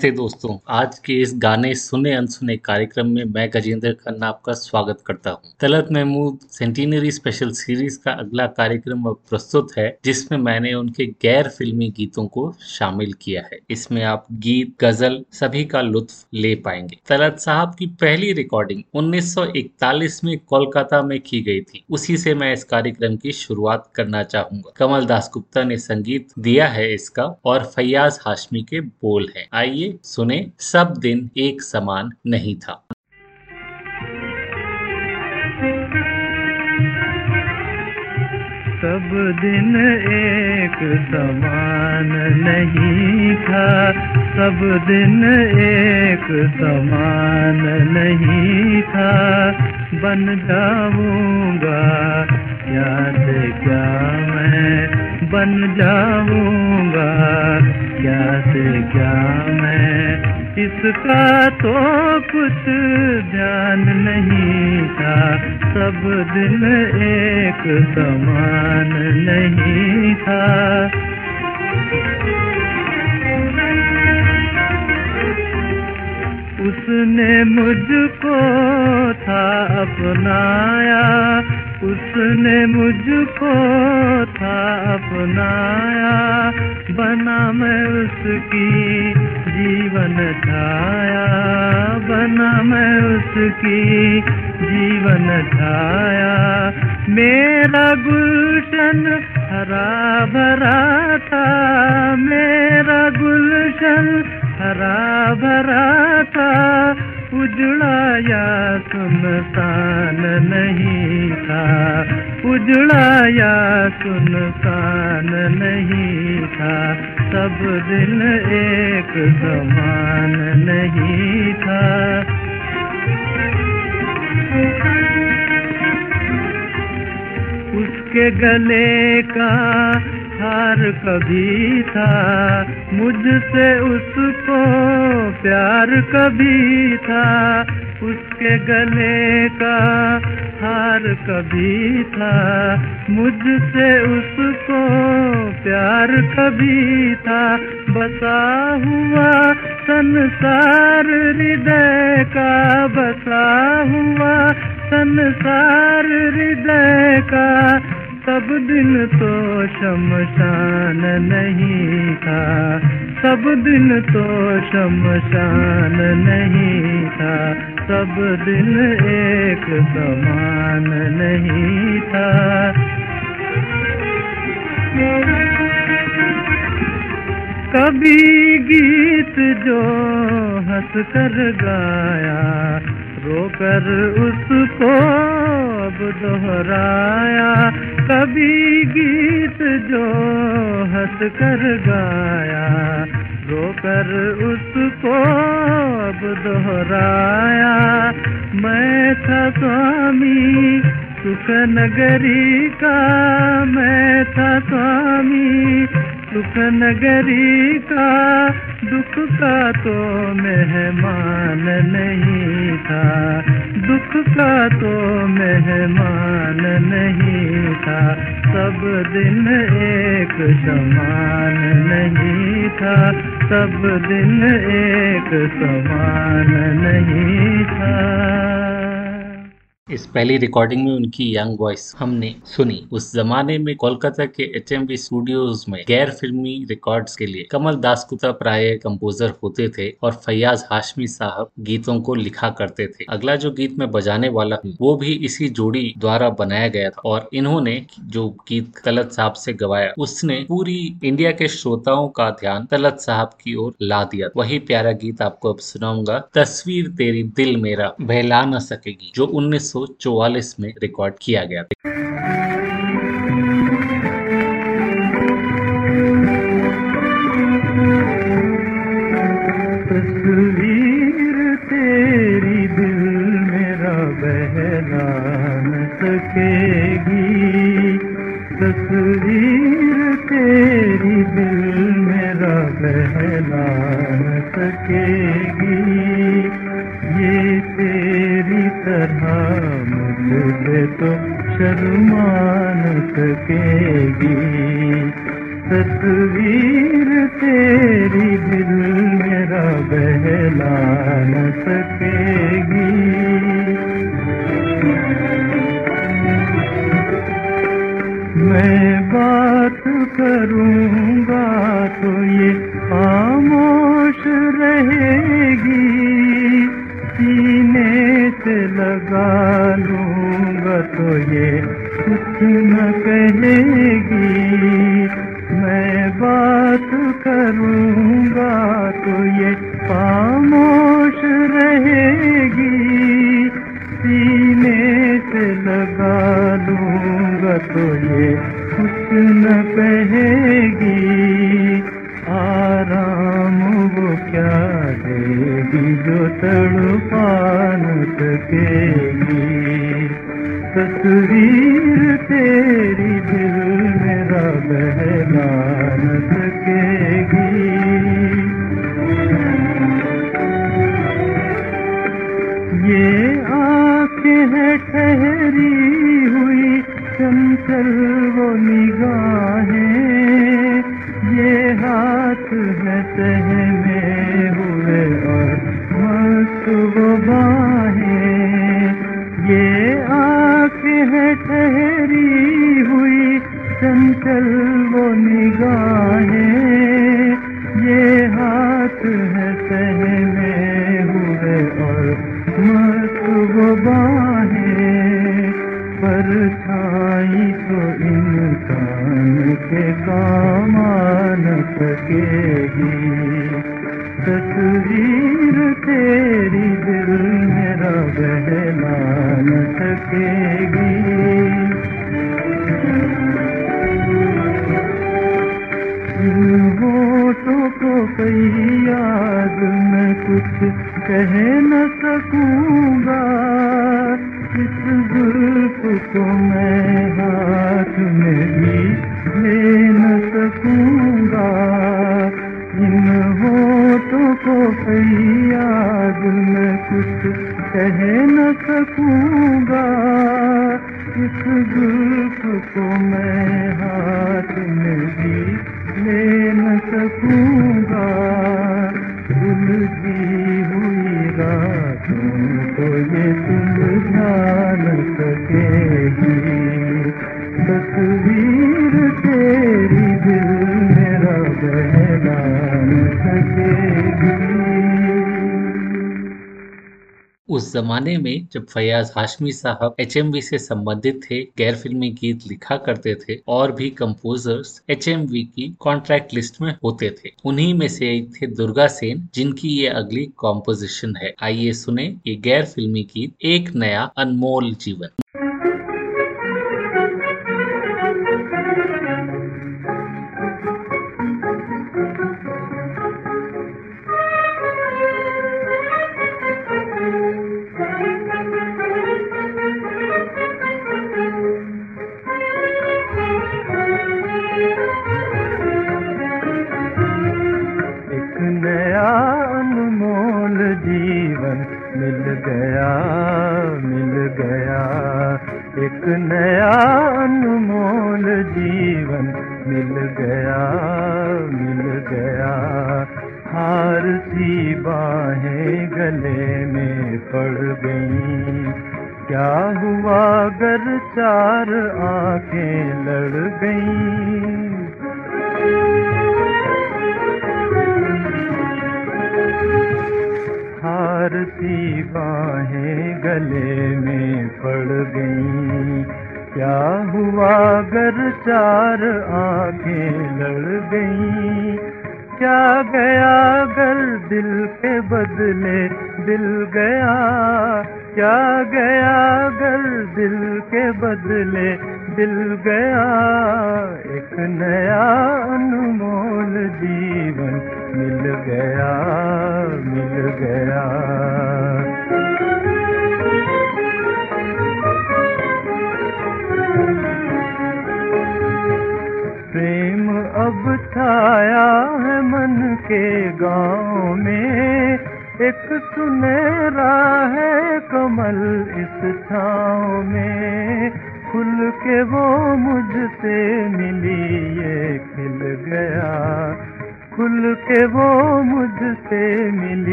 नमस्ते दोस्तों। आज के इस गाने सुने अनसुने कार्यक्रम में मैं गजेंद्र खन्ना आपका स्वागत करता हूँ। Talat Mahmood centenary special series का अगला कार्यक्रम अब प्रस्तुत है, जिसमें मैंने उनके गैर फिल्मी गीतों को शामिल किया है। इसमें आप गीत, गज़ल सभी का लुत्फ ले पाएँगे। तलत साहब की पहली रिकॉर्डिंग 1941 में कोलकाता में की गई थी। उसी से मैं इस कार्यक्रम की शुरुआत करना चाहूँगा। कमल दास गुप्ता ने संगीत दिया है इसका और फैयाज हाशमी के बोल है। आइए सुने, सब दिन एक समान नहीं था। सब दिन एक समान नहीं था। सब दिन एक समान नहीं था। बन जाऊँगा। क्या से क्या मैं बन जाऊँगा? क्या से क्या मैं इसका तो कुछ ध्यान नहीं था। सब दिन एक समान नहीं था। उसने मुझको था अपनाया। उसने मुझको था अपनाया। बना मैं उसकी जीवन छाया बना मैं उसकी जीवन छाया मेरा गुलशन हरा भरा था। मेरा गुलशन हरा भरा था, उजड़ा या सुनसान नहीं था। उजड़ा या सुनसान नहीं था, सब दिन एक समान नहीं था। उसके गले का हार कभी था, मुझसे उसको प्यार कभी था, उसके गले का हार कभी था, मुझसे उसको प्यार कभी था। बसा हुआ संसार हृदय का, बसा हुआ संसार हृदय का सब दिन तो शमशान नहीं था। सब दिन तो शमशान नहीं था। सब दिन एक समान नहीं था। कभी गीत जो हंस कर गाया, रोकर उसको अब दोहराया। कभी गीत जो हंस कर गाया रोकर उसको अब दोहराया। मैं था स्वामी सुख नगरी का, मैं था स्वामी सुख नगरी का, दुख का तो मेहमान नहीं था। दुख का तो मेहमान नहीं था। सब दिन एक समान नहीं था। सब दिन एक समान नहीं था। इस पहली रिकॉर्डिंग में उनकी यंग वॉइस हमने सुनी। उस जमाने में कोलकाता के एच एम स्टूडियोज में गैर फिल्मी रिकॉर्ड्स के लिए कमल दास गुप्ता प्राय कंपोजर होते थे और फैयाज हाशमी साहब गीतों को लिखा करते थे। अगला जो गीत मैं बजाने वाला हूँ, वो भी इसी जोड़ी द्वारा बनाया गया था और इन्होंने जो गीत तलत साहब से गवाया, उसने पूरी इंडिया के श्रोताओं का ध्यान तलत साहब की ओर ला दिया। वही प्यारा गीत आपको अब सुनाऊँगा, तस्वीर तेरी दिल मेरा बहला न सकेगी, जो उन्नीस 1944 में रिकॉर्ड किया गया था। सकेगी। तस्वीर तेरी दिल मेरा बहला सके तो शर्मा न सकेगी। तस्वीर तेरी दिल मेरा बहला सकेगी। मैं बात करूँ जमाने में जब फैयाज हाशमी साहब एच से संबंधित थे गैर फिल्मी गीत लिखा करते थे और भी कंपोजर्स एच की कॉन्ट्रैक्ट लिस्ट में होते थे, उन्हीं में से एक थे दुर्गा सेन, जिनकी ये अगली कॉम्पोजिशन है। आइए सुने ये गैर फिल्मी गीत, एक नया अनमोल जीवन।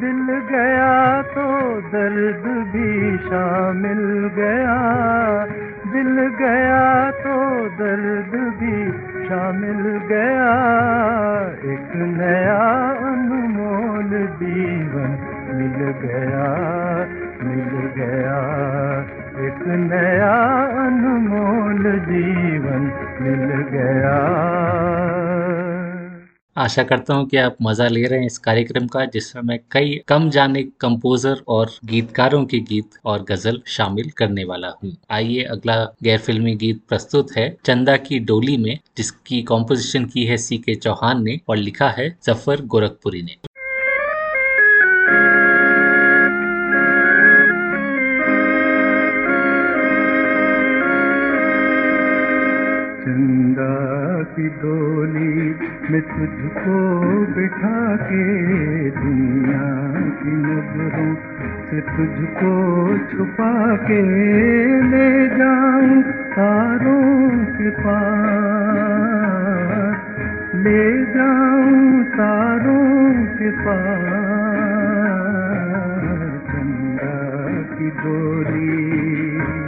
दिल गया तो दर्द भी शामिल गया। दिल गया तो दर्द भी शामिल गया। एक नया अनमोल जीवन मिल गया मिल गया। एक नया अनमोल जीवन मिल गया। आशा करता हूँ कि आप मज़ा ले रहे हैं इस कार्यक्रम का, जिसमें मैं कई कम जाने कंपोजर और गीतकारों के गीत और गज़ल शामिल करने वाला हूँ। आइए, अगला गैर फिल्मी गीत प्रस्तुत है, चंदा की डोली में, जिसकी कॉम्पोजिशन की है सी के चौहान ने और लिखा है ज़फ़र गोरखपुरी ने। की डोली में तुझको बिठा के दुनिया की नज़रों से तुझको छुपा के ले जाऊँ तारों के पार ले जाऊँ तारों के पार चंदा की डोली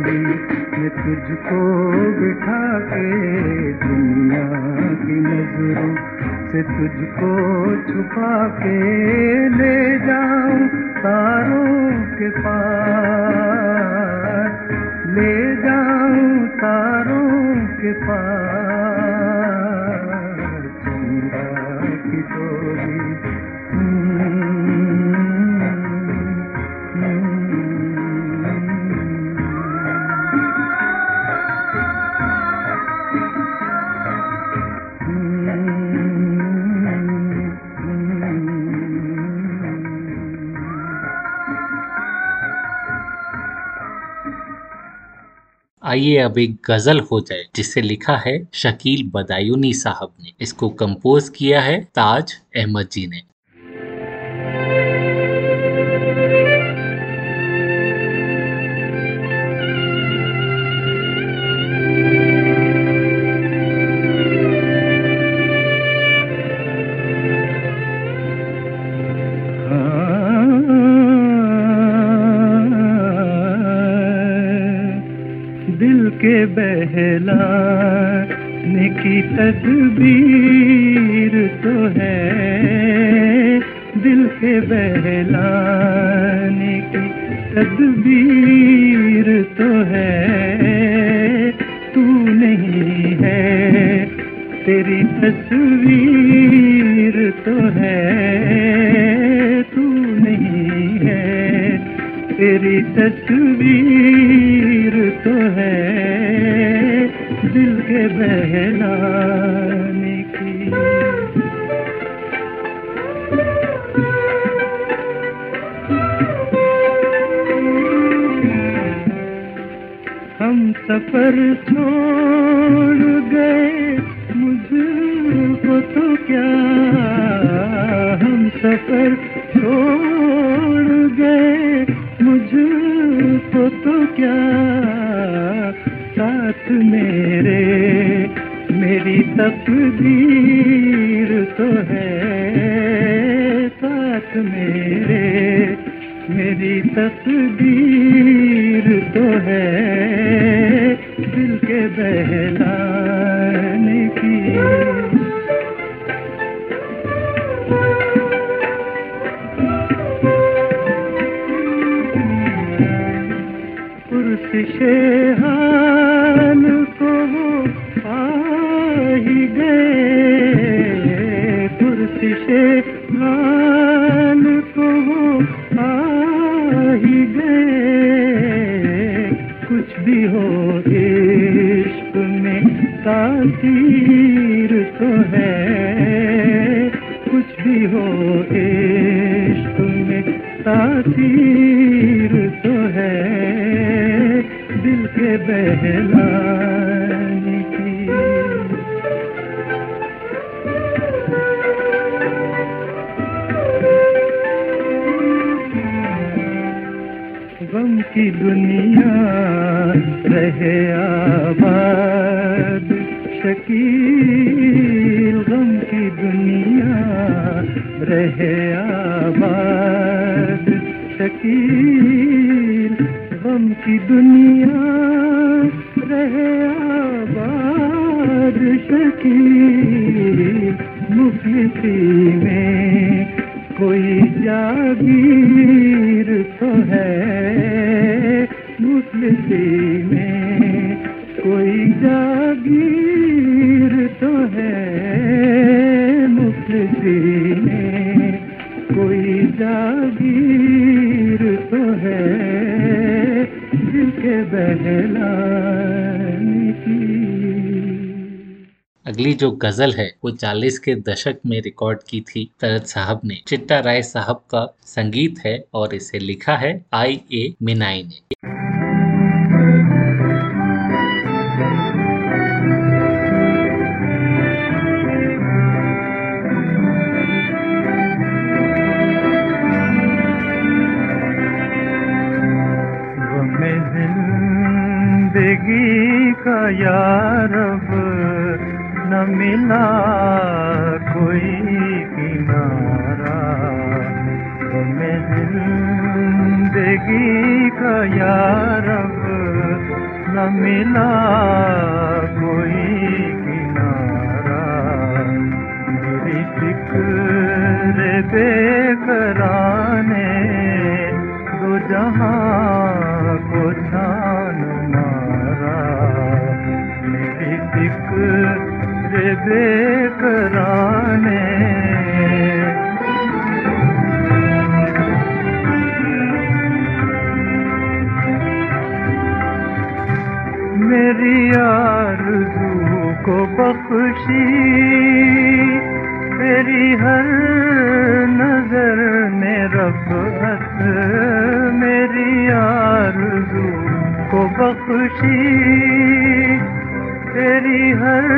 डोली मैं तुझको बिठा के दुनिया की नज़रों से तुझको छुपा के ले जाऊँ तारों के पार। ले जाऊँ तारों के पार। आइए अब एक गज़ल हो जाए, जिसे लिखा है शकील बदायूनी साहब ने। इसको कंपोज किया है ताज अहमद जी ने। तकबीर तो है। दिल के बहलाने की तकबीर गज़ल है, वो चालीस के दशक में रिकॉर्ड की थी। तरत साहब ने, चिट्टा राय साहब का संगीत है और इसे लिखा है आई ए मिनाई ने। को बख्शी। तेरी हर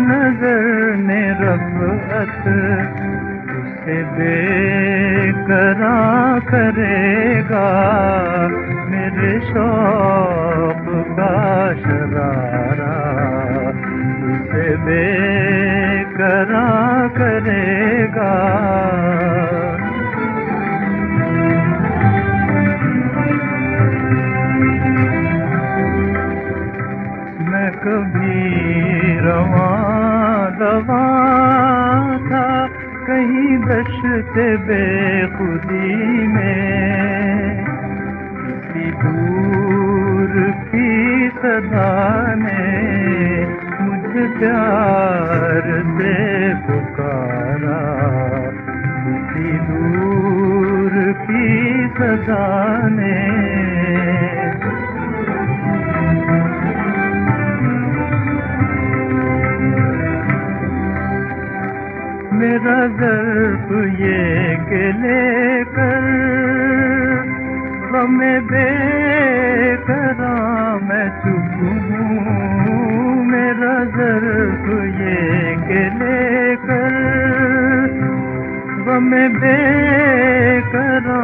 नज़र ने रफअत उसे बेकरा करेगा। मेरे शौक का शरारा, उसे बेकरा करेगा। कभी रवा दवा था, कहीं दशते बेखुदी में। किसी दूर की सदा ने मुझे प्यार से पुकारा। किसी दूर की सदा ने मेरा दर्द ये के लेकर, हमें बेकरा मैं चुप हूँ मेरा दर्द ये के लेकर, हमें बेकरा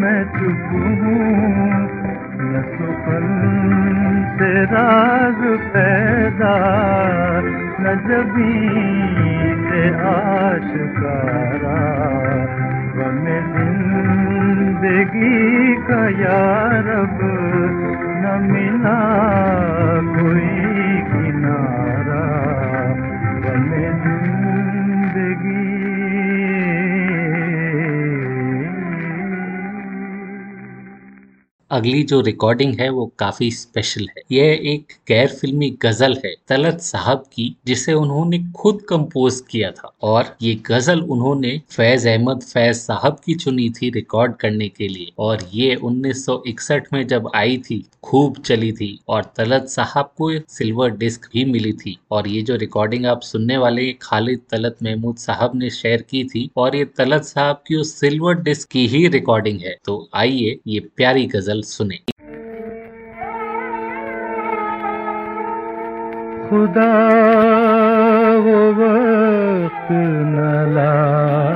मैं चुप हूँ न सुखन से राज पैदा न जबी से आशकारा गम ज़िंदगी का यारब न मिला कोई अगली जो रिकॉर्डिंग है वो काफ़ी स्पेशल है। यह एक गैर फिल्मी गज़ल है, तलत साहब की, जिसे उन्होंने खुद कंपोज किया था। और ये गज़ल उन्होंने फैज अहमद, फैज साहब की चुनी थी रिकॉर्ड करने के लिए। और ये 1961 में जब आई थी, खूब चली थी और तलत साहब को सिल्वर डिस्क भी मिली थी। और ये जो रिकॉर्डिंग आप सुनने वाले खालिद तलत महमूद साहब ने शेयर की थी। और ये तलत साहब की उस सिल्वर डिस्क की ही रिकॉर्डिंग है। तो आइए ये प्यारी गज़ल सुने। खुदा वो वक्त न लाए।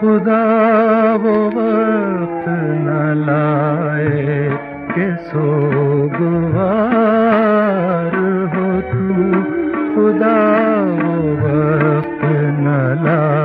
खुदा वो वक्त न लाए। के सोगवार हो तू खुदा वो वक्त न लाए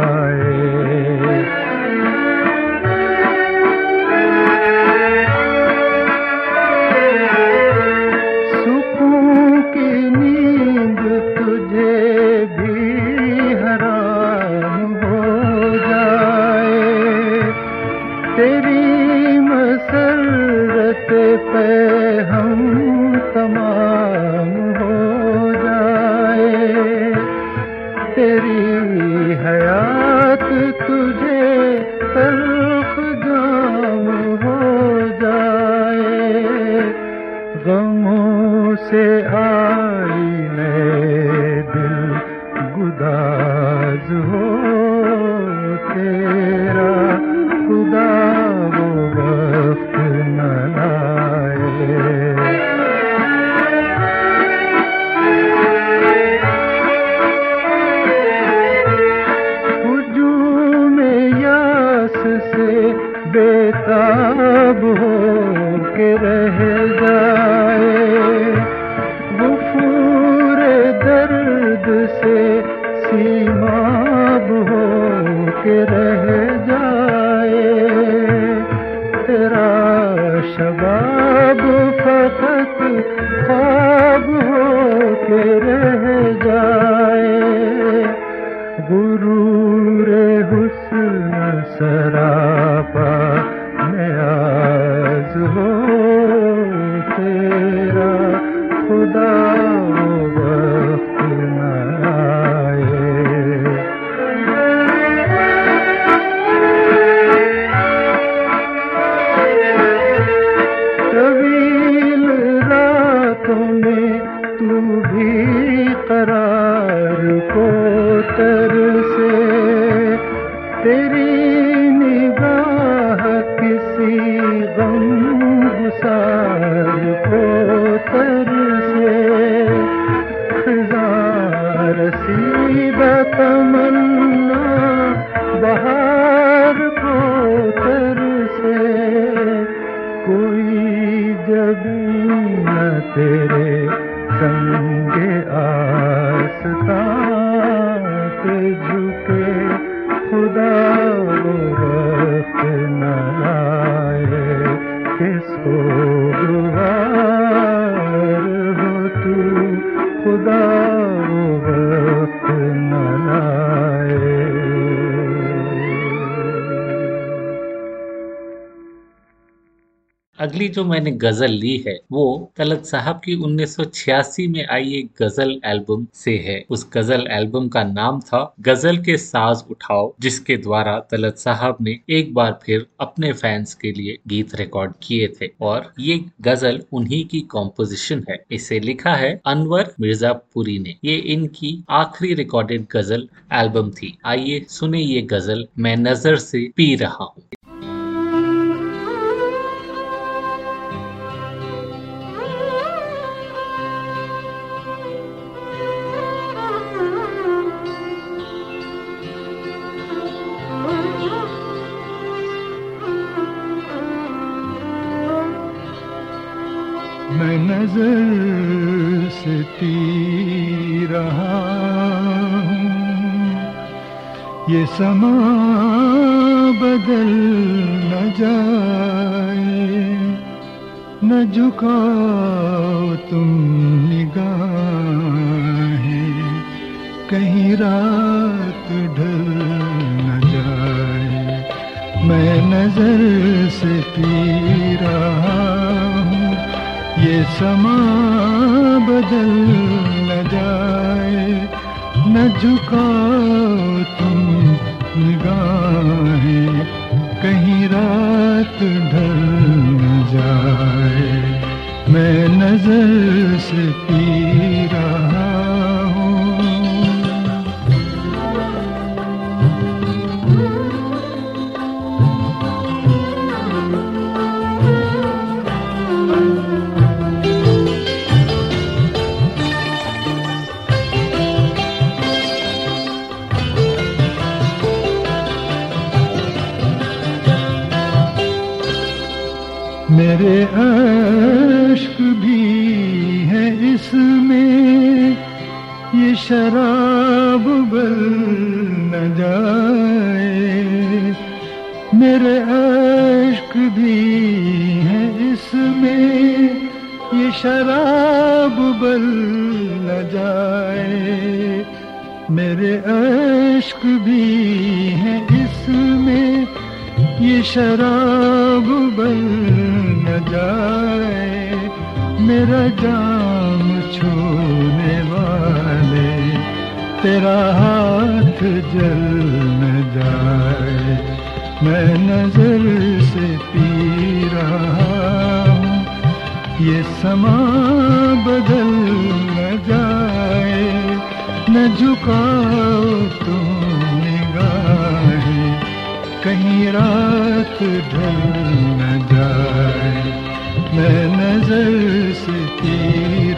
कि सोगवार हो तू खुदा वो वक्त न अगली जो मैंने गज़ल ली है, वो तलत साहब की 1986 में आई एक गज़ल एल्बम से है। उस गज़ल एल्बम का नाम था, गज़ल के साज उठाओ, जिसके द्वारा तलत साहब ने एक बार फिर अपने फैंस के लिए गीत रिकॉर्ड किए थे। और ये गज़ल उन्हीं की कॉम्पोजिशन है। इसे लिखा है अनवर मिर्जापुरी ने। ये इनकी आखिरी रिकॉर्डेड गज़ल एल्बम थी। आइए सुने ये गज़ल, मैं नज़र से पी रहा हूँ। समा बदल न जाए। न झुकाओ तुम निगाहें। कहीं रात ढल न जाए। मैं नज़र से पी ये समा बदल न जाए। न झुकाओ तुम निगाहें कहीं रात ढल जाए। मैं नज़र से पी मेरे अश्क भी है इसमें। ये शराब बल न जाए। मेरे अश्क भी है इसमें। ये शराब बल न जाए। मेरे अश्क भी है इसमें। ये शराब बल न जाए, मेरा जाम छूने वाले, तेरा हाथ जल न जाए, मैं नज़र से पी रहा ये समा बदल न जाए, न झुकाओ तुम कहीं रात ढल न जाए मैं नज़र से पी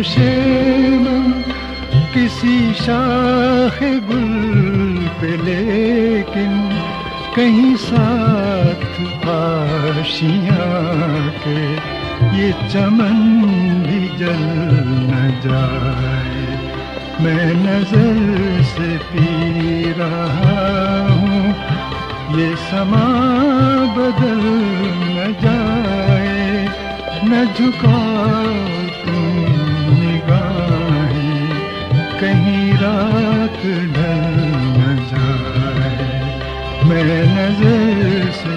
नशे किसी शाख गुल पे लेकिन कहीं साथ आशियाँ के ये चमन भी जल न जाए। मैं नज़र से पी रहा हूँ, ये समा बदल न जाए। न झुकाओ रात ढल न जाए। मैं नज़र से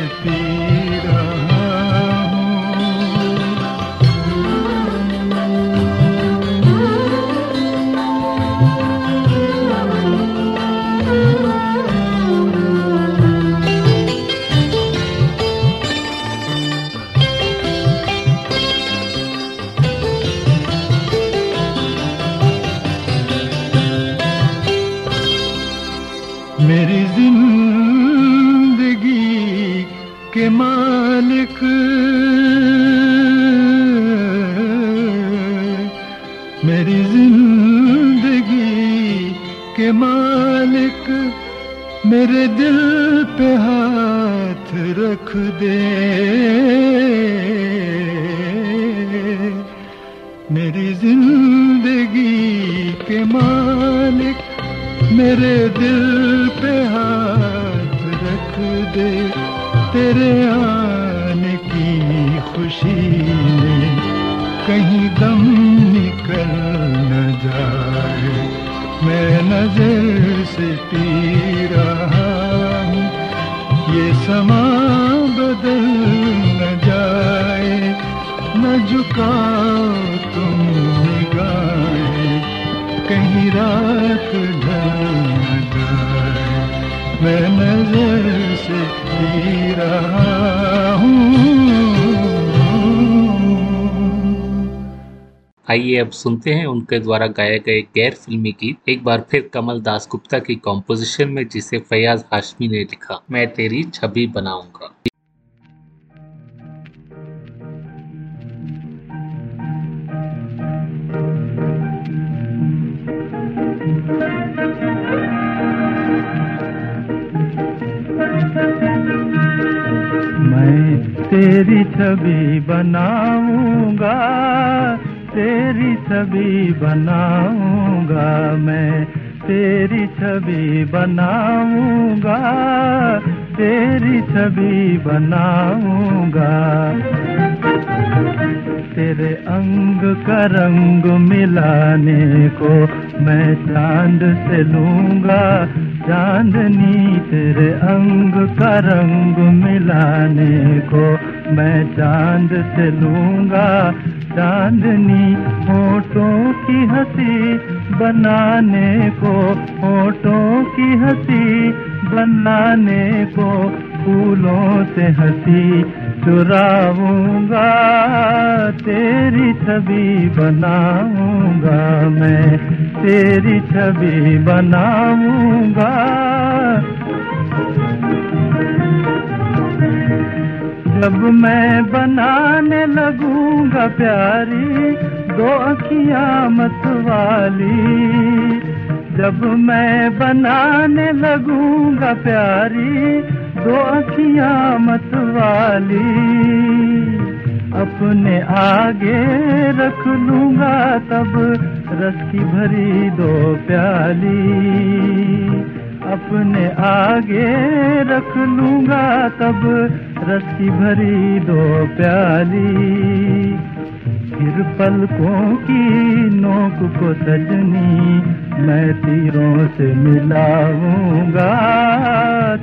मेरे दिल पे हाथ रख दे। मेरी ज़िंदगी के मालिक मेरे दिल पे हाथ रख दे। तेरे आने की खुशी में कहीं दम निकल न जाए। मैं नज़र से पी समा बदल न जाए, न झुकाओ तुम गाए कहीं रात ढल न जाए। मैं नज़र से ही रहा आइए अब सुनते हैं उनके द्वारा गाए गए गैर फिल्मी गीत। एक बार फिर कमल दास गुप्ता की कॉम्पोजिशन में, जिसे फैयाज हाशमी ने लिखा, मैं तेरी छवि बनाऊँगा। तेरी छवि बनाऊँगा तेरी छवि बनाऊँगा मैं, तेरी छवि बनाऊँगा, तेरी छवि बनाऊँगा। तेरे अंग का रंग मिलाने को मैं चाँद से लूँगा चांदनी तेरे अंग का रंग मिलाने को मैं चाँद से लूँगा चांदनी होठों की हँसी, बनाने को होठों की हँसी, बनाने को फूलों से हँसी। चुराऊँगा, तेरी छवि बनाऊँगा मैं, तेरी छवि बनाऊँगा। जब मैं बनाने लगूँगा प्यारी दो अखियाँ मत वाली। जब मैं बनाने लगूँगा प्यारी दो अखियाँ मत वाली। अपने आगे रख लूँगा तब रस की भरी दो प्याली। अपने आगे रख लूँगा तब रस्सी भरी दो प्याली। फिर पलकों की नोक को सजनी, मैं तीरों से मिलाऊँगा,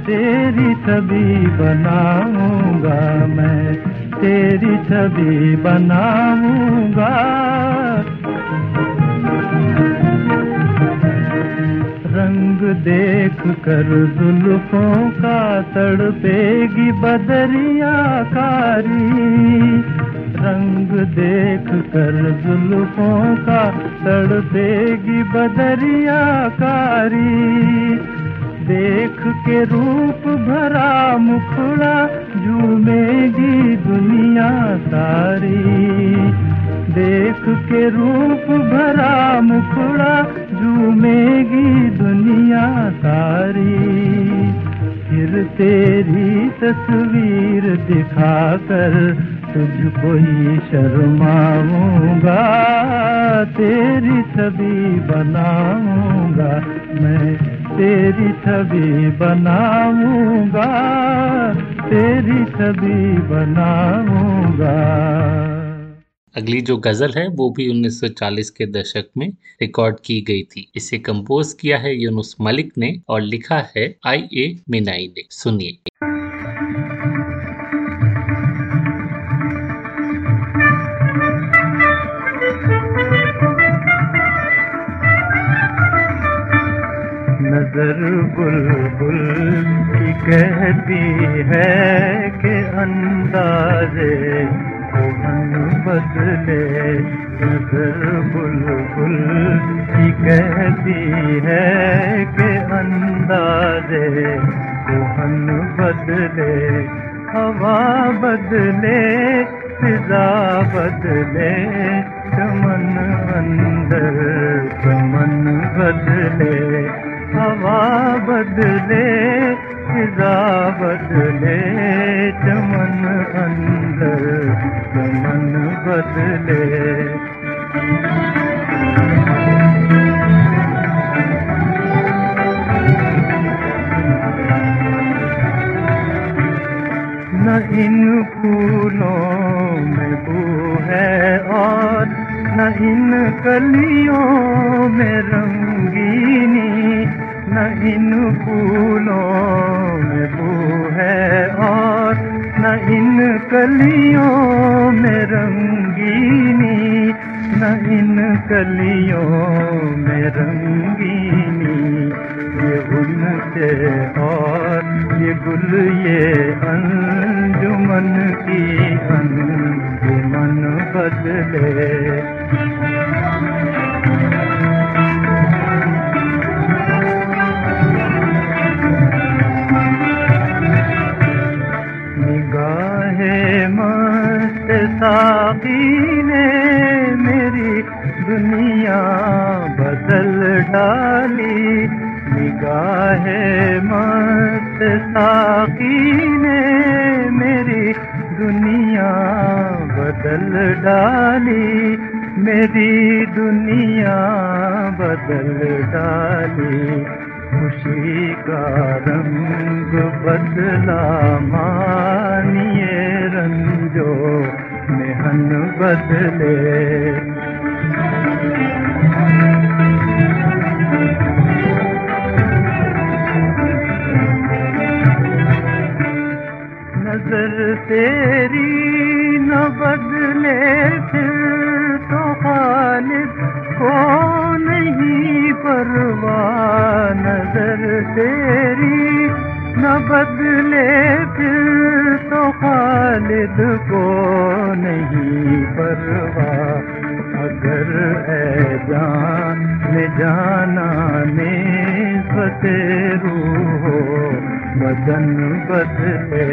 तेरी छवि बनाऊँगा मैं, तेरी छवि बनाऊँगा। रंग देख कर जुल्फों का तड़पेगी बदरिया कारी। रंग देख कर जुल्फों का तड़पेगी बदरिया कारी। देख के रूप भरा मुखड़ा झूमेगी दुनिया सारी। देख के रूप भरा मुखड़ा झूमेगी दुनिया सारी। फिर तेरी तस्वीर दिखाकर तुझको ही शर्माऊँगा। तेरी छवि बनाऊँगा मैं, तेरी छवि बनाऊँगा। तेरी छवि बनाऊँगा। अगली जो गज़ल है, वो भी 1940 के दशक में रिकॉर्ड की गई थी। इसे कंपोज किया है यूनुस मलिक ने और लिखा है आई ए मिनाई ने। सुनिए। नज़र बुलबुल कहती है कि अंदाजे मन बदले नज़र बुलबुल की कहती है कि अंदाजे कोहन बदले हवा बदले, फिजा बदले, चमन अंदर चमन बदले, हवा बदले फिजा बदले चमन अंदर, चमन बदले। न इन फूलों में बू है और न इन कलियों में रंगीनी न इन फूलों में बू है और न इन कलियों में रंगीनी, न इन कलियों में रंगीनी। ये उनसे और ये गुल, ये अंजुमन की अंजुमन बदले। ने मेरी दुनिया बदल डाली। निगाहे मस्त साकी ने मेरी दुनिया बदल डाली। मेरी दुनिया बदल डाली। खुशी का रंग बदला, मानिए रंजो। मेहन बदले। नज़र तेरी न बदले फिर तो खालिद को नहीं परवाह। नज़र तेरी न बदले दिल तो खालिद को नहीं परवा। अगर है जान जाना ने फतेरू हो बदन बदले,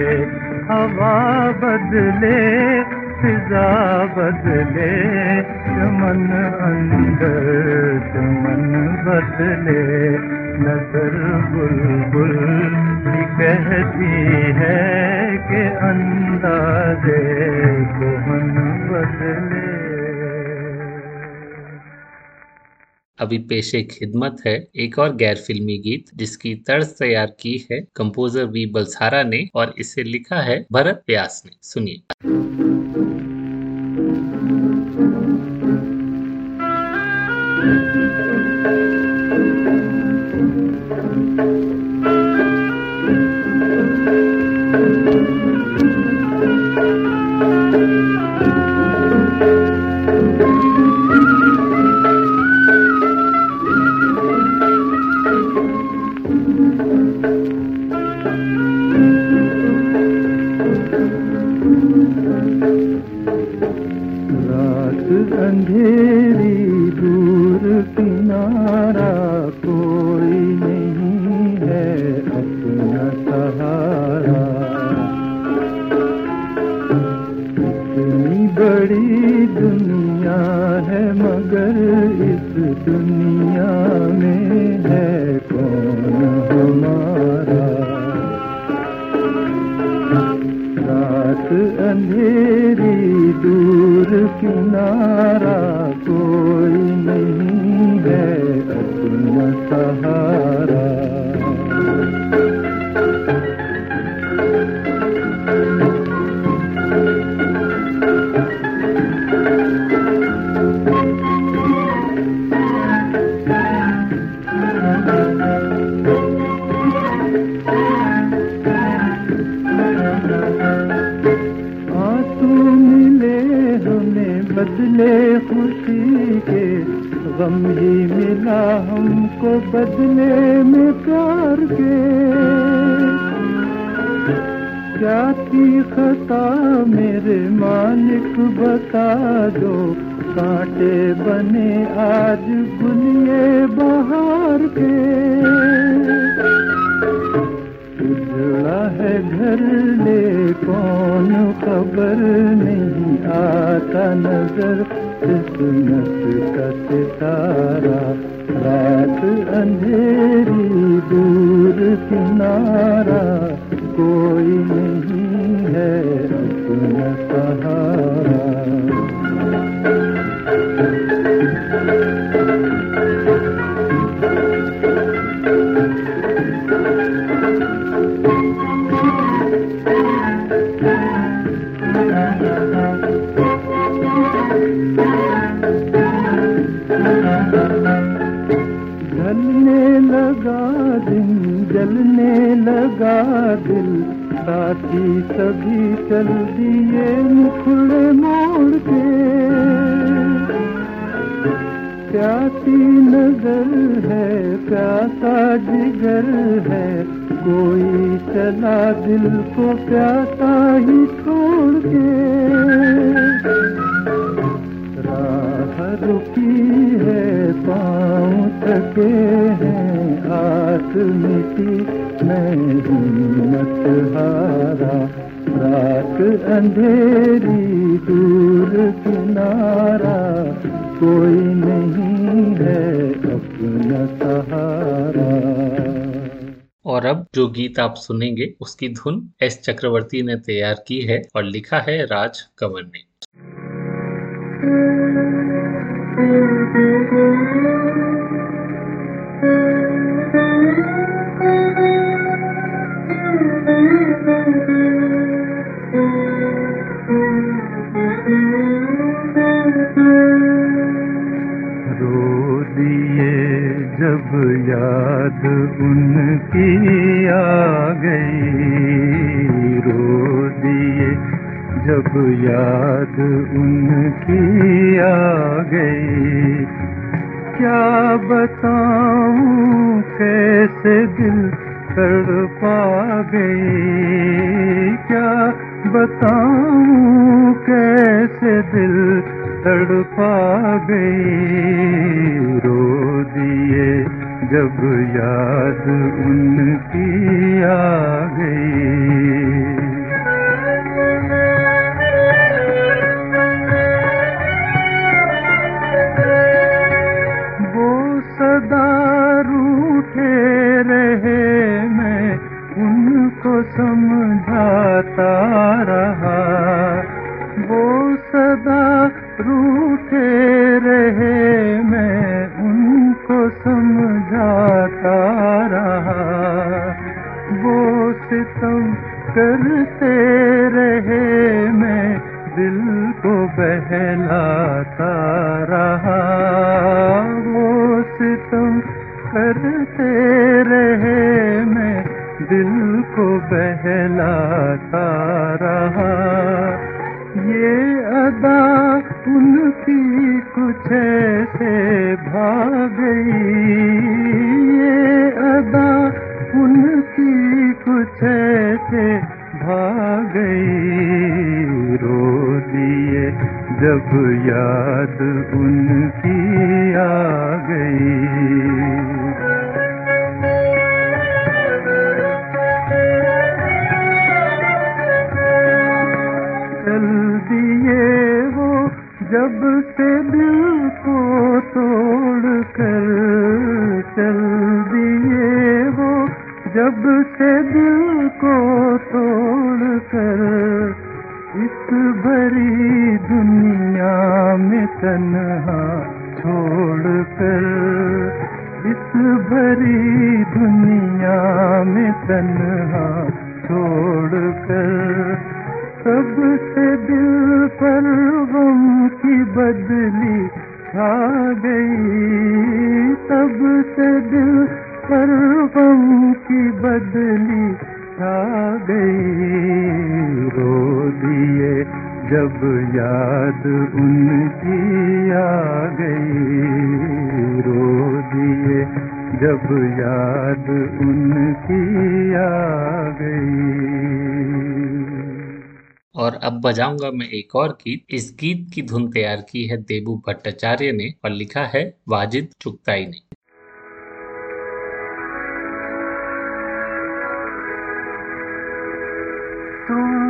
हवा बदले फिजा बदले, चमन अंदर चमन बदले। नज़र बुलबुल की कहती है कि अंदाजे कोहन बदले। अभी पेशे खिदमत है, एक और गैर फिल्मी गीत, जिसकी तर्ज तैयार की है कंपोजर वी बलसारा ने और इसे लिखा है भरत व्यास ने। सुनिए। दुनिया में है कौन हमारा? रात अंधेरी दूर किनारा। गीत आप सुनेंगे, उसकी धुन एस चक्रवर्ती ने तैयार की है और लिखा है राज कंवर ने। की आ गई क्या बताऊँ कैसे दिल कर पा गई? क्या बताऊँ कैसे दिल तड़ पा गई? रो दिए जब याद उनकी आ गई। दारूठे रहे, मैं उनको समझाता रहा। वो सदा रूठे रहे, मैं उनको समझाता रहा। वो सितम करते रहे, मैं दिल को बहला अब याद उनकी आ गई। जब से दिल बजाऊँगा मैं एक और गीत। इस गीत की धुन तैयार की है देबू भट्टाचार्य ने और लिखा है वाजिद चुगताई ने। तुम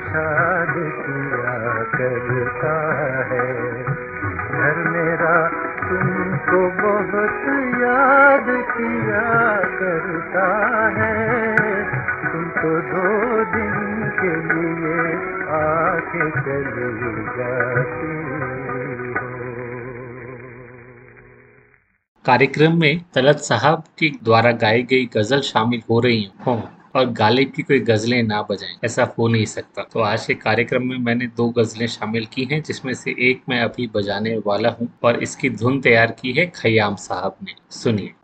नाशाद किया करता है। घर मेरा तुमको बहुत याद किया करता है। तुम तो दो दिन के लिए आके चली जाती कार्यक्रम में तलत साहब के द्वारा गाई गई गज़ल शामिल हो रही हों। और गालिब की कोई गजलें ना बजाएँ, ऐसा हो नहीं सकता। तो आज के कार्यक्रम में मैंने दो गजलें शामिल की हैं, जिसमें से एक मैं अभी बजाने वाला हूँ और इसकी धुन तैयार की है खयाम साहब ने। सुनिए।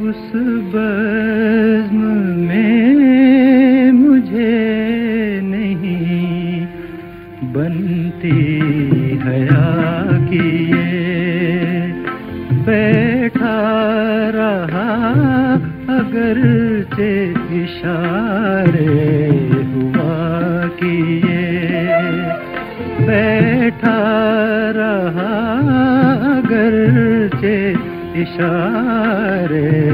उस बज्म में बनती हया की ये। बैठा रहा अगर से इशारे हुआ किए बैठा रहा अगर से इशारे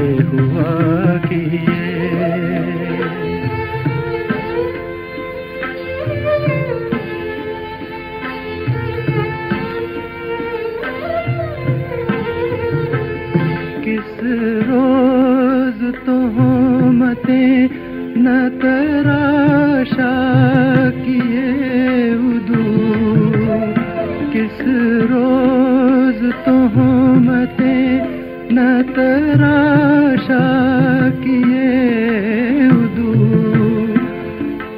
रहमतें न तराशा किए उदू। किस रोज तोहमतें न तराशा किए उदू।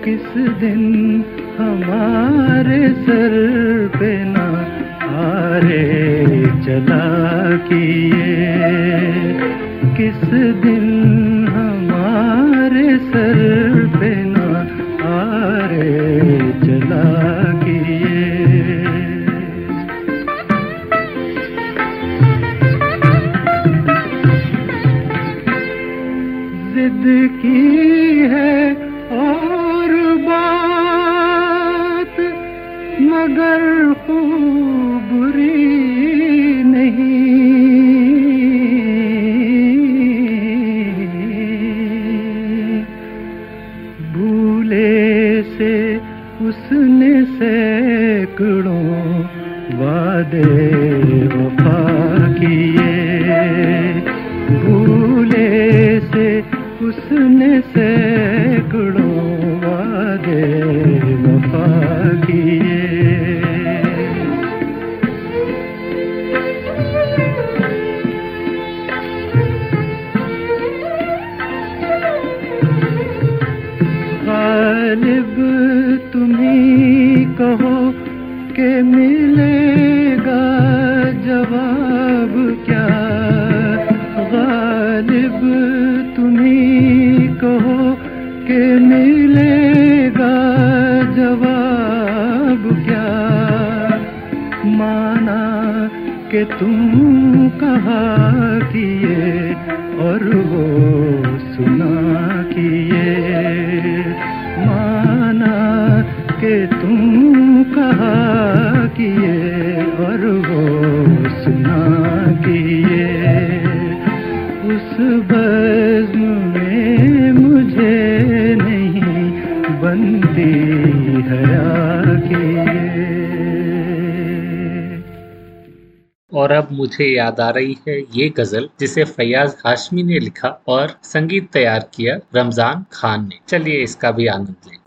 किस दिन हमारे सर पे ना हारे चला किए। किस दिन सर पे ना आ रे दे वफा किए। भूले से उसने से मुझे याद आ रही है ये गज़ल, जिसे फैयाज हाशमी ने लिखा और संगीत तैयार किया रमज़ान खान ने। चलिए इसका भी आनंद लें।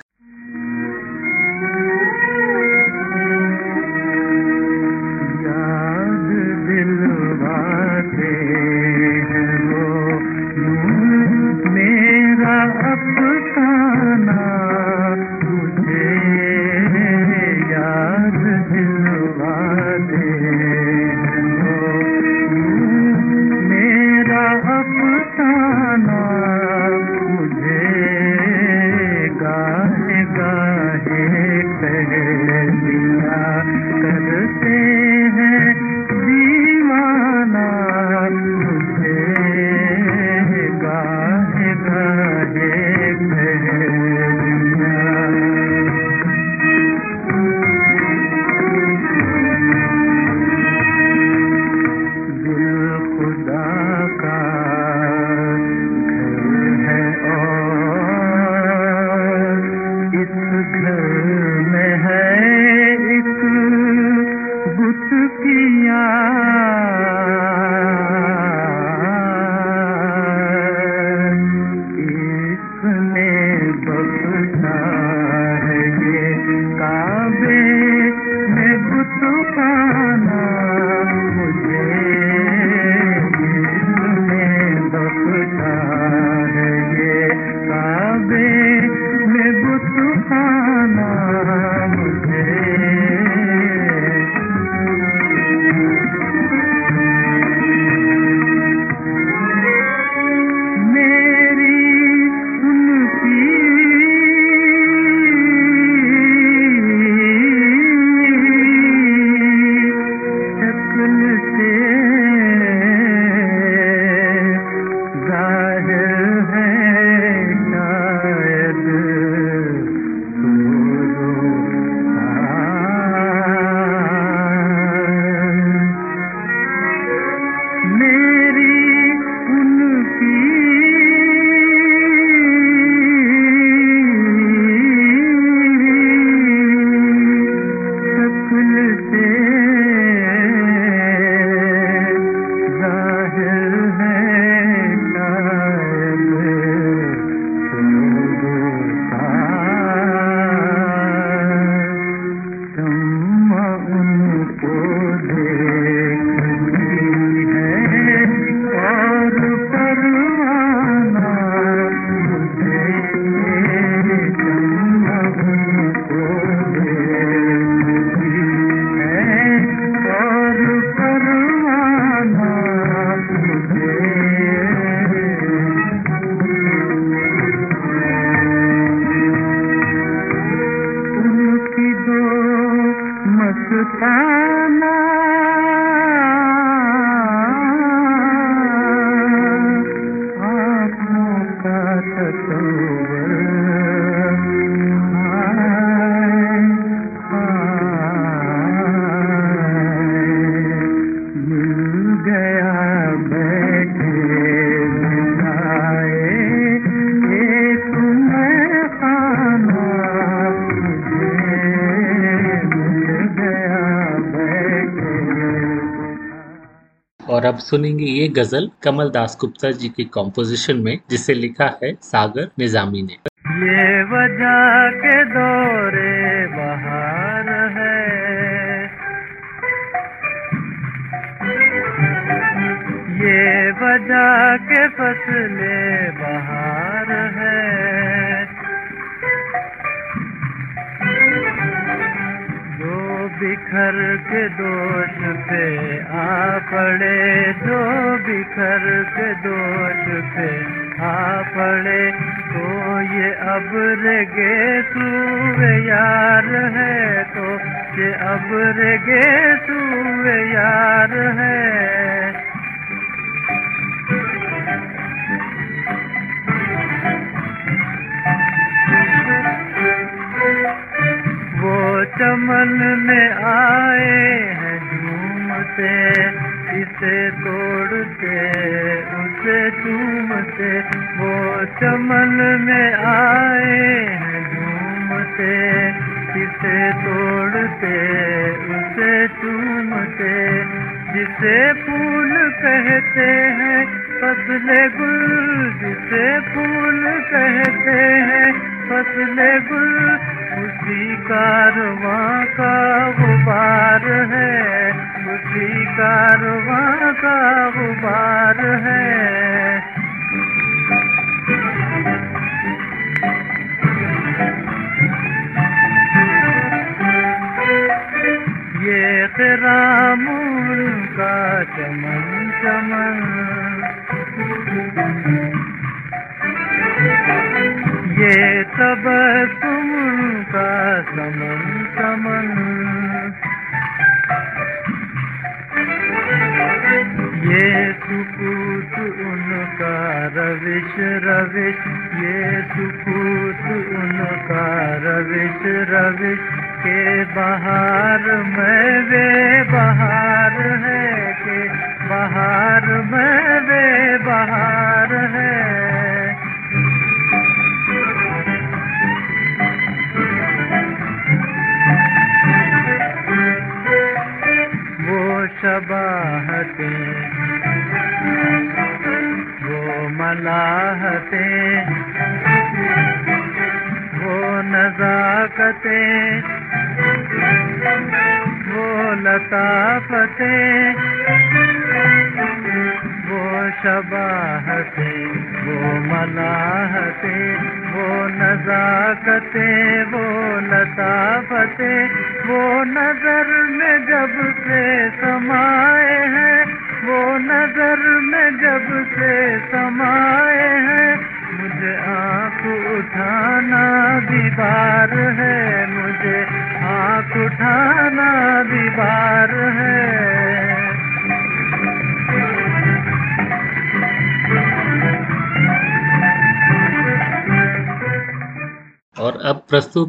और अब सुनेंगे ये गज़ल कमल दास गुप्ता जी की कॉम्पोजिशन में, जिसे लिखा है सागर निजामी ने। ये वजह के दौरे बहार है। ये वजह के फसले बहार बिखर के दोष पे आ पड़े, जो बिखर के दोष पे आ पड़े। तो ये अब गे तूवे यार है तो ये अब गे तूवे यार है। चमन में आए हैं झूमते इसे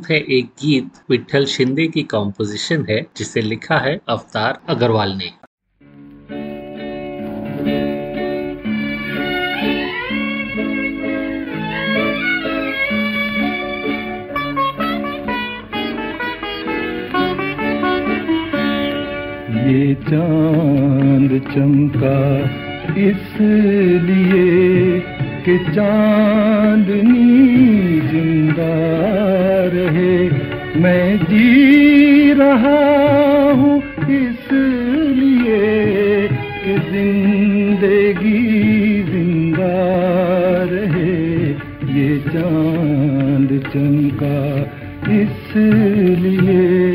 प्रस्तुत है एक गीत विठल शिंदे की कॉम्पोजिशन है, जिसे लिखा है अवतार अग्रवाल ने। ये चाँद चमका इसलिए कि चांदनी ज़िंदा रहे मैं जी रहा हूँ इसलिए कि ज़िंदगी ज़िंदा रहे। ये चाँद चमका इसलिए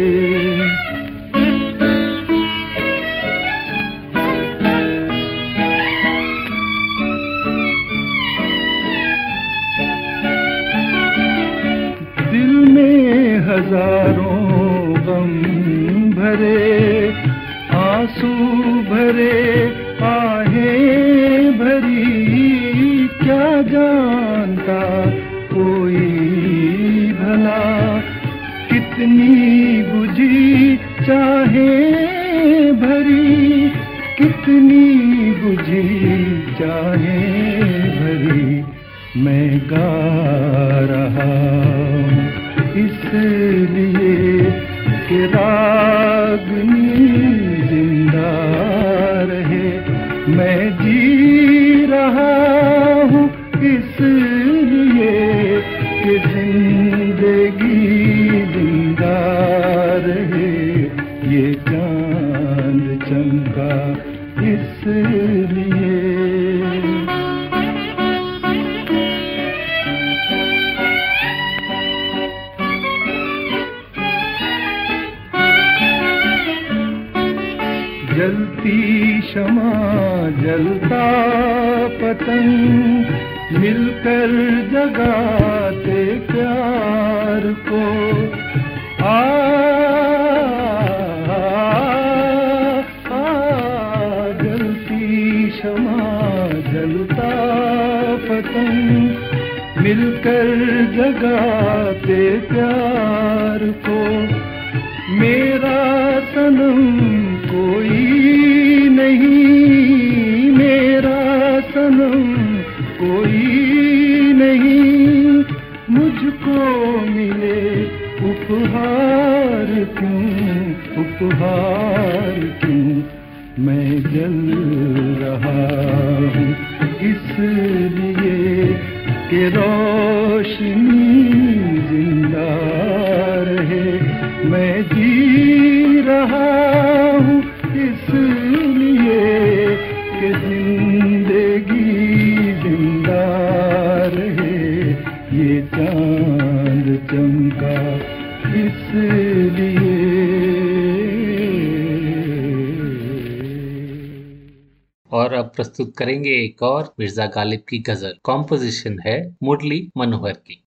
प्रस्तुत करेंगे एक और मिर्ज़ा गालिब की गज़ल। कॉम्पोजिशन है मुरली मनोहर की।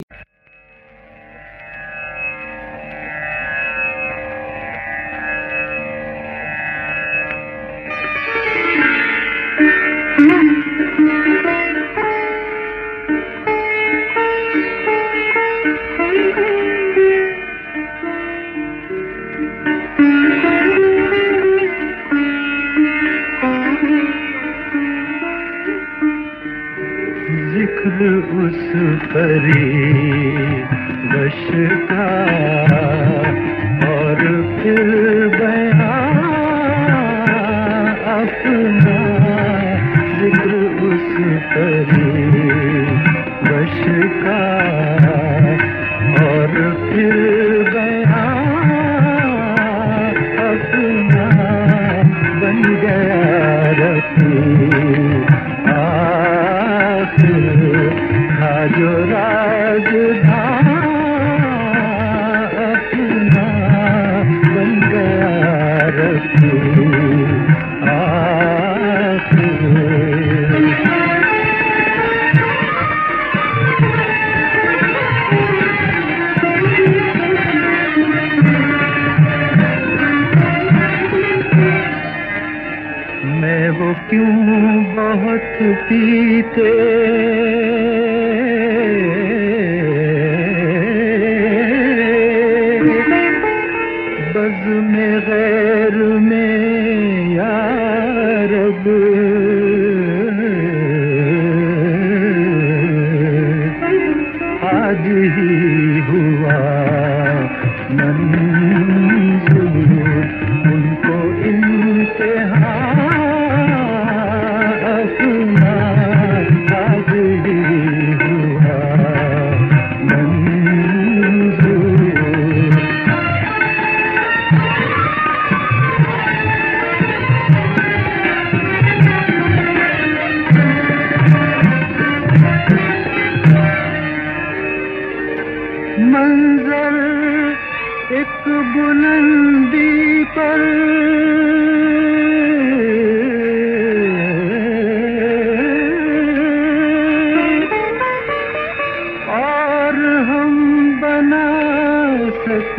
हरी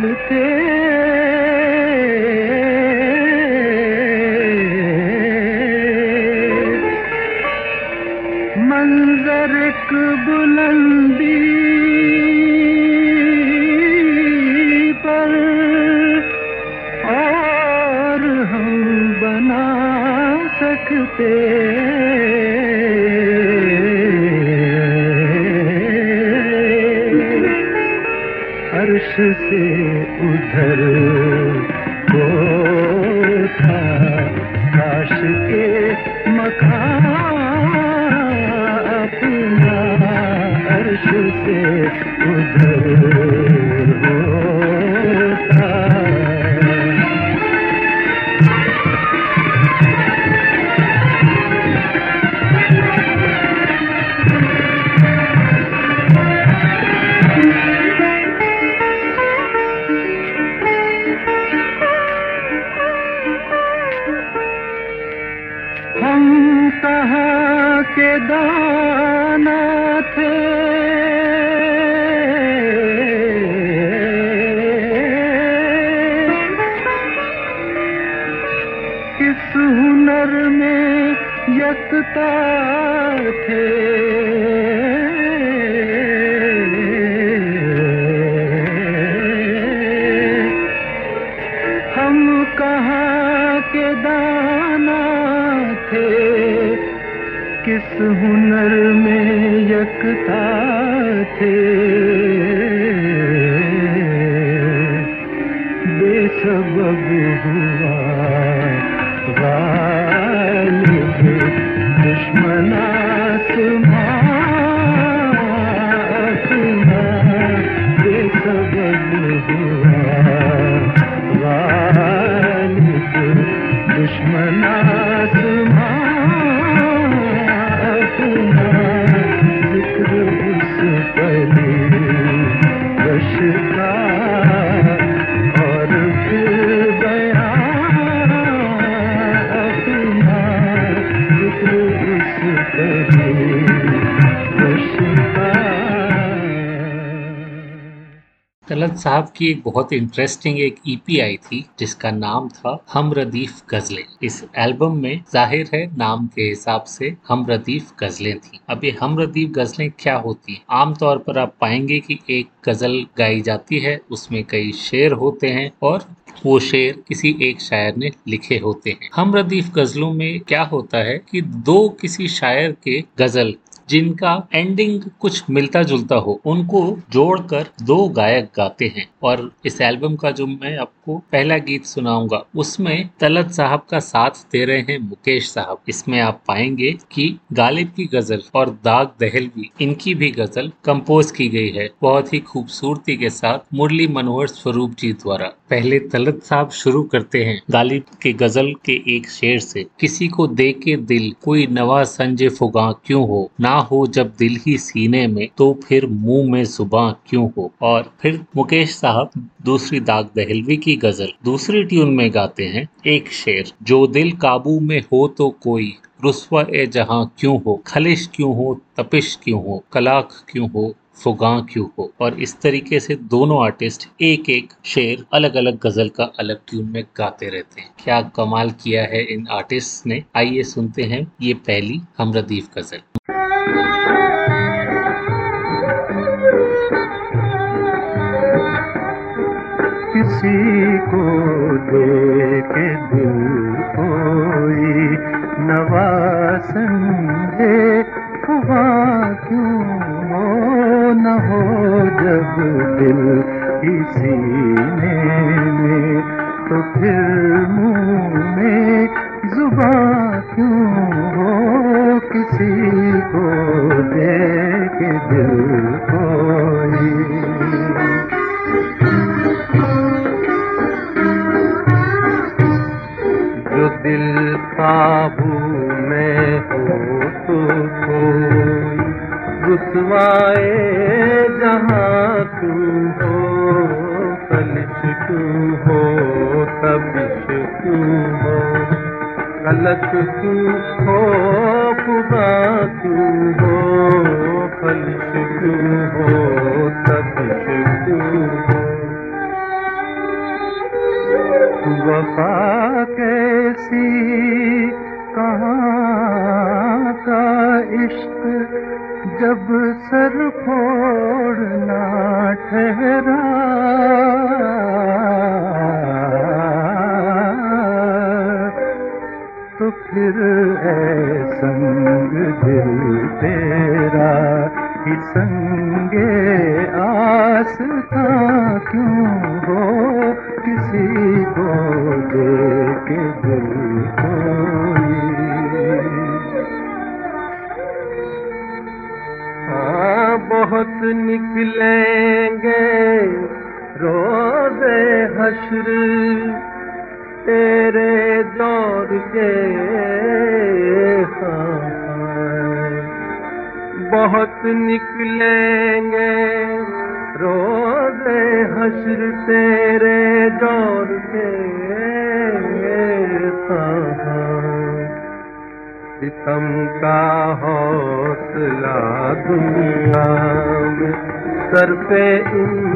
me, dear. साहब की एक बहुत इंटरेस्टिंग एक ईपी आई थी, जिसका नाम था हम रदीफ गजलें। इस एल्बम में ज़ाहिर है नाम के हिसाब से हम रदीफ गजलें थी। अब ये हम रदीफ गजलें क्या होती हैं? आमतौर पर आप पाएँगे कि एक गज़ल गाई जाती है, उसमें कई शेर होते हैं और वो शेर किसी एक शायर ने लिखे होते हैं। हम रदीफ गजलों में क्या होता है कि दो किसी शायर के गज़ल जिनका एंडिंग कुछ मिलता जुलता हो, उनको जोड़कर दो गायक गाते हैं। और इस एल्बम का जो मैं आपको पहला गीत सुनाऊँगा, उसमें तलत साहब का साथ दे रहे हैं मुकेश साहब। इसमें आप पाएँगे कि गालिब की गज़ल और दाग दहलवी, इनकी भी गज़ल कंपोज की गई है। बहुत ही खूबसूरती के साथ मुरली मनोहर स्वरूप जी द्वारा। पहले तलत साहब शुरू करते हैं। गालिब के गज़ल के एक शेर से, किसी को दे के दिल, कोई नवा संजय फुगा क्यों हो? ना हो जब दिल ही सीने में तो फिर मुँह में जुबां क्यों हो? और फिर मुकेश साहब, दूसरी दाग दहलवी की गज़ल, दूसरी ट्यून में गाते हैं, एक शेर, जो दिल काबू में हो तो कोई, रुस्वा ए जहाँ क्यों हो? खलिश क्यों हो? तपिश क्यों हो? कलाक क्यों हो? फुगा क्यों हो और इस तरीके से दोनों आर्टिस्ट एक एक शेर अलग अलग गज़ल का अलग ट्यून में गाते रहते हैं। क्या कमाल किया है इन आर्टिस्ट ने। आइए सुनते हैं ये पहली हमरदीफ गज़ल। किसी को दे दिल दिल ने में तो फिर मुँह में जुबा क्यों हो? किसी को दे के दिल जो दिल काबू रुसवाए जहाँ तू कलिश क्यों हो तबिश क्यों हो। गलत क्यों हो क्यों हो हो तबिश क्यों हो। वफा कैसी जब सर फोड़ना ठहरा। तो फिर है संग दिल तेरा कि संगे आस्था क्यों हो? किसी को देख दिल कोई निकलेंगे रोज़े हश्र तेरे दौर के बहुत निकलेंगे रोज़े हश्र तेरे दौर के सितम का हौसला दुनिया पे इन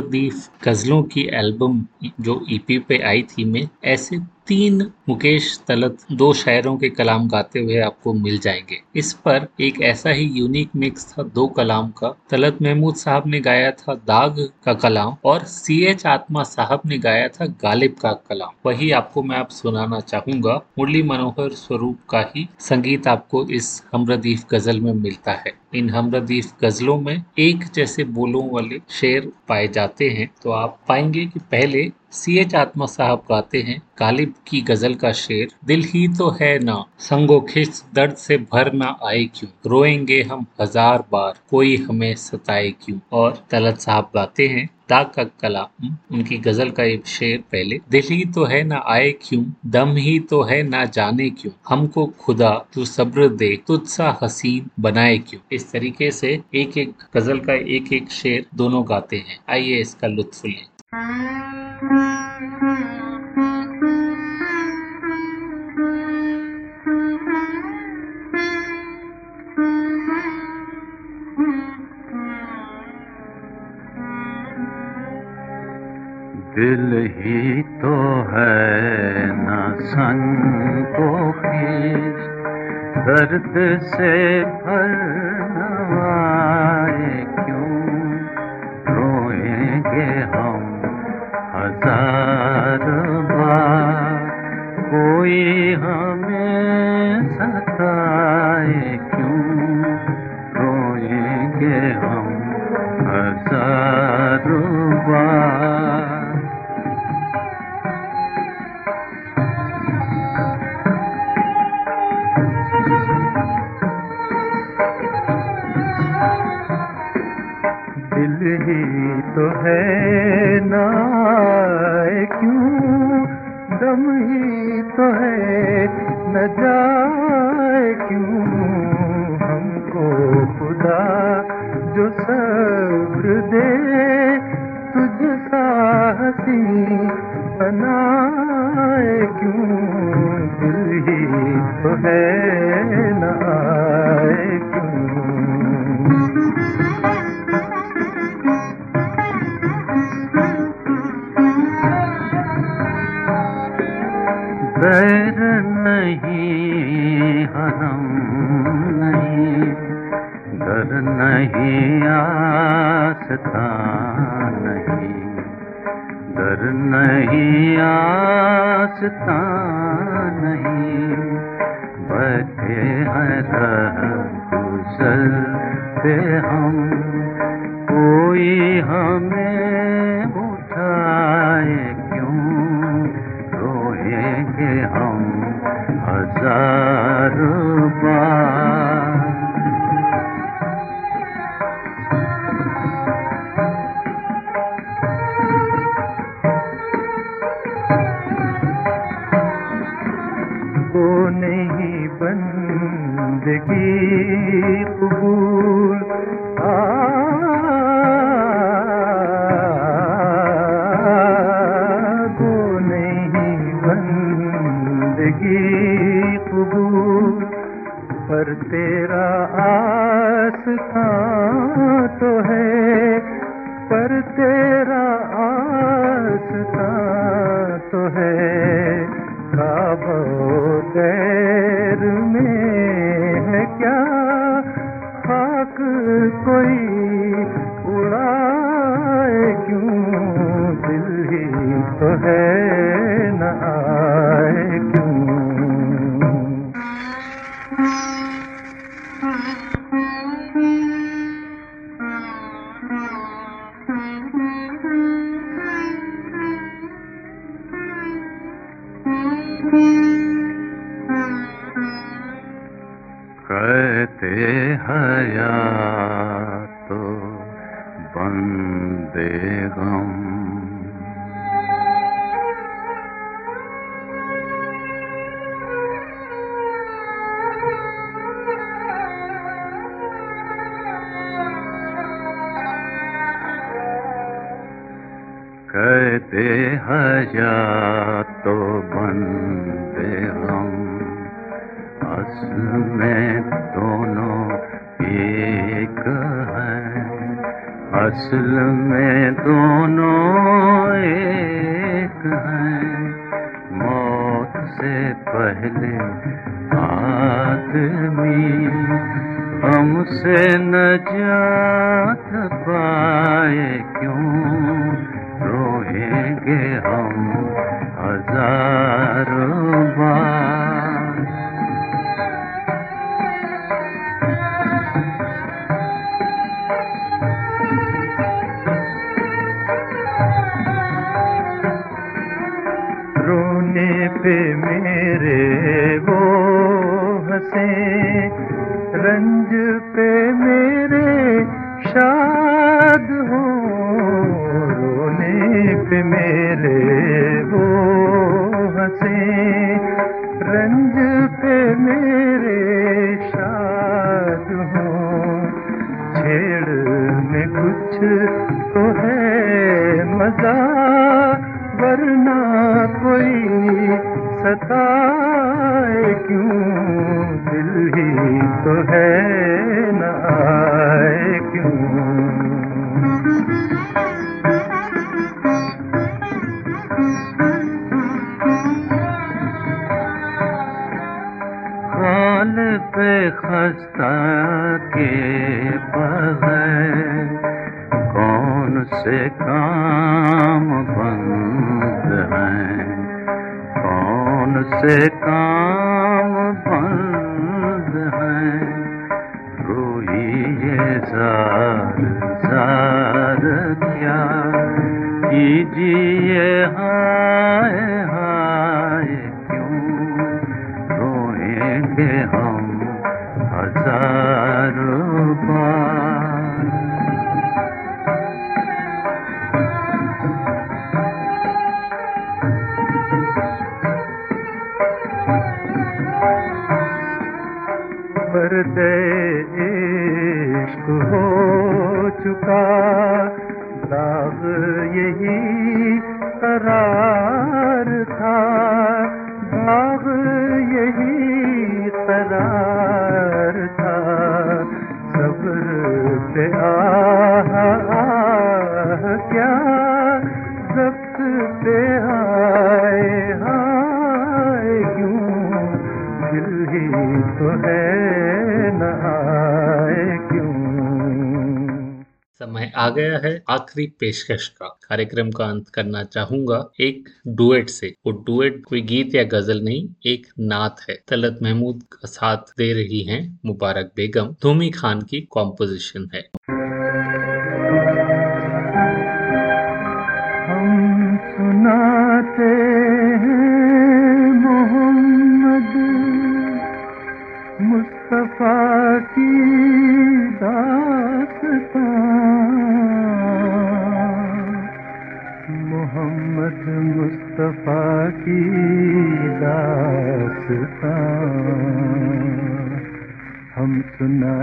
दी गजलों की एल्बम जो ईपी पे आई थी में ऐसे तीन मुकेश तलत दो शायरों के कलाम गाते हुए आपको मिल जाएँगे। इस पर एक ऐसा ही यूनिक मिक्स था, दो कलाम का। तलत महमूद साहब ने गाया था दाग का कलाम और सी एच आत्मा साहब ने गाया था गालिब का कलाम। वही आपको मैं आप सुनाना चाहूँगा। मुरली मनोहर स्वरूप का ही संगीत आपको इस हमरदीफ गज़ल में मिलता है। इन हमरदीफ गजलों में एक जैसे बोलों वाले शेर पाए जाते हैं। तो आप पाएँगे कि पहले सी एच आत्मा साहब गाते हैं गालिब की गज़ल का शेर, दिल ही तो है ना, संगो खिस दर्द से भर ना आए क्यों? रोएँगे हम हज़ार बार, कोई हमें सताए क्यों? और तलत साहब गाते हैं दाग का कला उनकी गज़ल का एक शेर पहले, दिल ही तो है ना आए क्यों? दम ही तो है ना जाने क्यों? हमको खुदा, तू सब्र दे तुझसा हसीन बनाए क्यों? इस तरीके से एक एक गज़ल का एक एक शेर दोनों गाते हैं। आइए इसका लुत्फ लें। दिल ही तो है न संग को दर्द से भर नवाए क्यों रोएँगे हम? हज़ार बार कोई हमें सताए क्यों? रोएँगे हम हज़ार बार। है ना क्यों दम ही तो है न जाए, क्यों हमको खुदा जो सब्र दे, तुझ सा हसी बनाए, क्यों दिल ही तो है ना नहीं आसता नहीं डर नहीं आसता नहीं। बैठे हैं रह हम कोई हमें बंदगी कबूल पर तेरा आस्था तो है? पर तेरा आस्था तो है? काबो गैर में है क्या? खाक कोई के बगैर कौन से काम बंद हैं? कौन से काम बंद हैं? रोइए जार जार क्या? कीजिए हाय चुका दाग यही करार था। दाग यही करार था। सब्र आह क्या जब्त पे आए हाय क्यों? दिल ही तो है समय आ गया है आखिरी पेशकश का। कार्यक्रम का अंत करना चाहूँगा एक डुएट से। वो डुएट कोई गीत या गज़ल नहीं, एक नात है। तलत महमूद का साथ दे रही हैं मुबारक बेगम। धूमी खान की कॉम्पोजिशन है।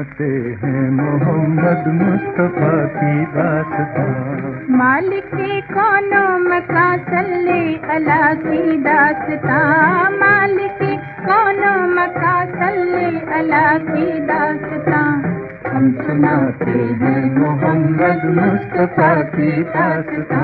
सुनाते हैं मोहम्मद मुस्तफ़ा की दास्तां मालिक के कोनो मका सल्ले अला की दासता मालिक के कोनो मका सल्ले अला की दासता हम सुनाते हैं मोहम्मद मुस्तफ़ा की दास्तां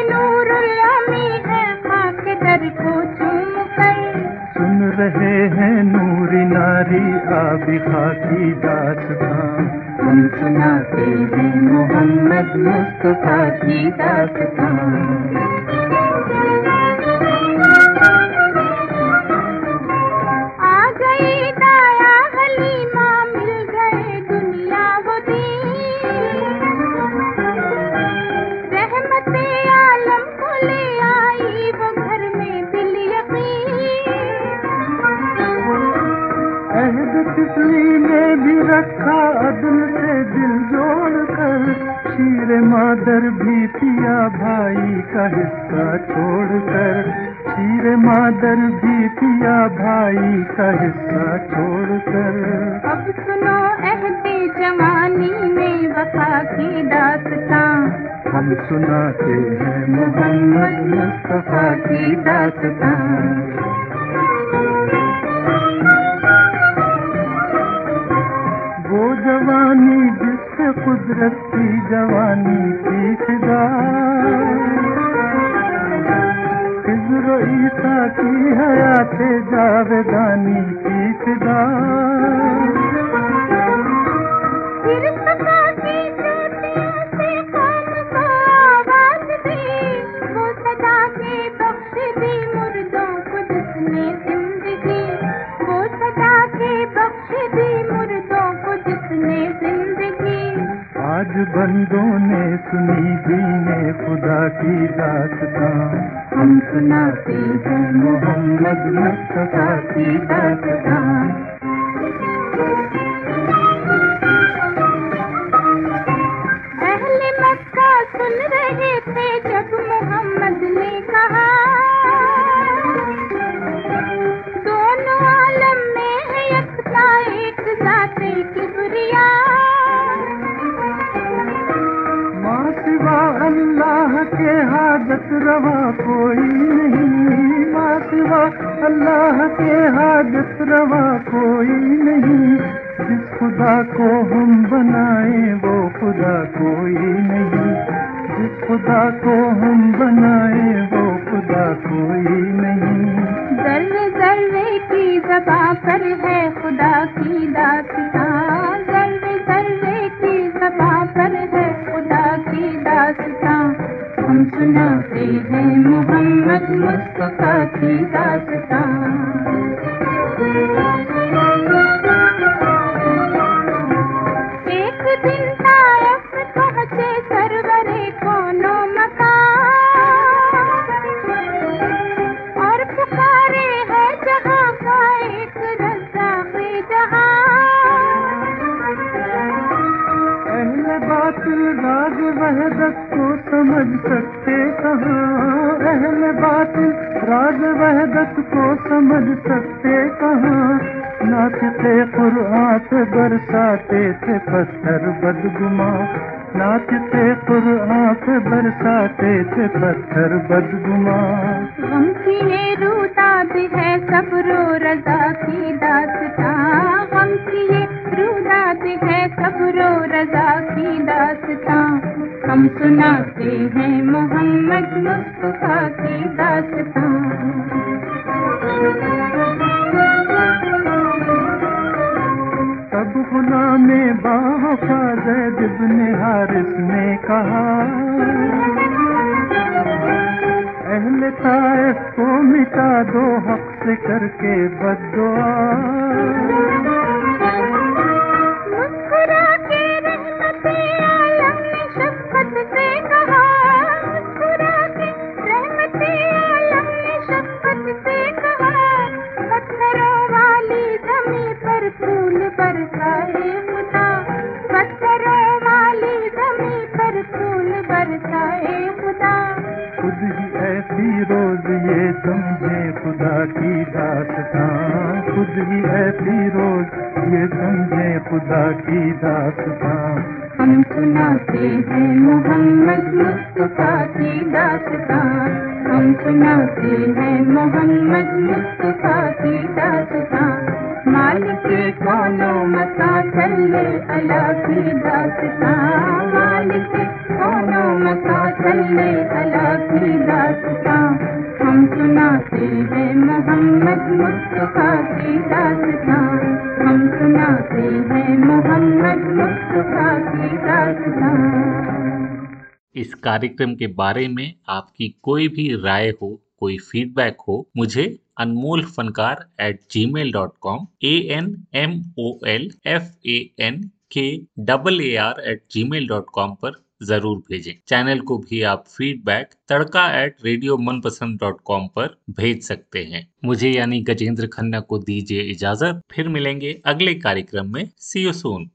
को कर सुन रहे हैं नूरी नारी आबी खाकी दास्तां हम सुनाते हैं मोहम्मद मुस्तफ़ा की दास्तां की दास्तां की दास्तां वहदत को समझ सकते कहाँ? नाचते पे बरसाते थे पत्थर बदगुमा। नाचते पे बरसाते थे पत्थर बदगुमा। गम की ये है सब्रो रजा की दास्तां। गम की ये है सब्रो रजा की दास्तां। हम सुनाते हैं मोहम्मद मुस्तफ़ा की दास्तां तब गुलाम बाका जैद इब्ने हारिस ने कहा। अहले ताइफ को मिटा दो हक से करके बददुआ। खुदा की। दास्तां खुद ही है रोज, ये समझे खुदा की दास्तां हम सुनाते हैं मोहम्मद मुस्तफ़ा की दास्तां हम सुनाते हैं मोहम्मद मुस्तफ़ा की दास्तां मालिक कोनो मता चले अला की दास्तां मालिक कोनो मता चले अला की दास्तां हम सुनाते हैं मोहम्मद मुस्तफ़ा की हम सुनाते हैं मोहम्मद मुस्तफ़ा की इस कार्यक्रम के बारे में आपकी कोई भी राय हो, कोई फीडबैक हो, मुझे Anmol Fankaar at gmail dot com A N M O L F A N K double A R at gmail dot com पर ज़रूर भेजें। चैनल को भी आप feedback Tadka at radio Manpasand dot com पर भेज सकते हैं। मुझे यानी गजेंद्र खन्ना को दीजिए इजाज़त। फिर मिलेंगे अगले कार्यक्रम में। सीओ सोन सून